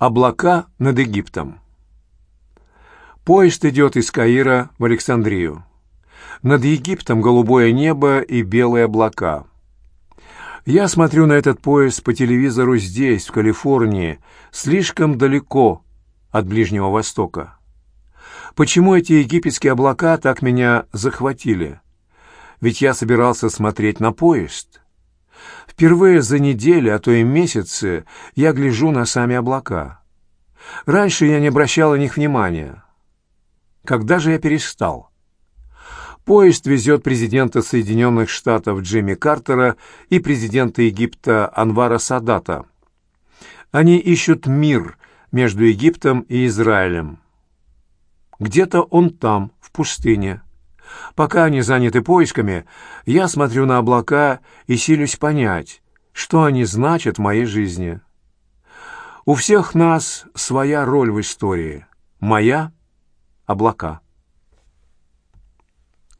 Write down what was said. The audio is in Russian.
Облака над Египтом. Поезд идет из Каира в Александрию. Над Египтом голубое небо и белые облака. Я смотрю на этот поезд по телевизору здесь, в Калифорнии, слишком далеко от Ближнего Востока. Почему эти египетские облака так меня захватили? Ведь я собирался смотреть на поезд. Впервые за неделю, а то и месяцы, я гляжу на сами облака. Раньше я не обращал на них внимания. Когда же я перестал? Поезд везет президента Соединенных Штатов Джимми Картера и президента Египта Анвара Садата. Они ищут мир между Египтом и Израилем. Где-то он там, в пустыне. Пока они заняты поисками, я смотрю на облака и силюсь понять, что они значат в моей жизни. У всех нас своя роль в истории. Моя — облака.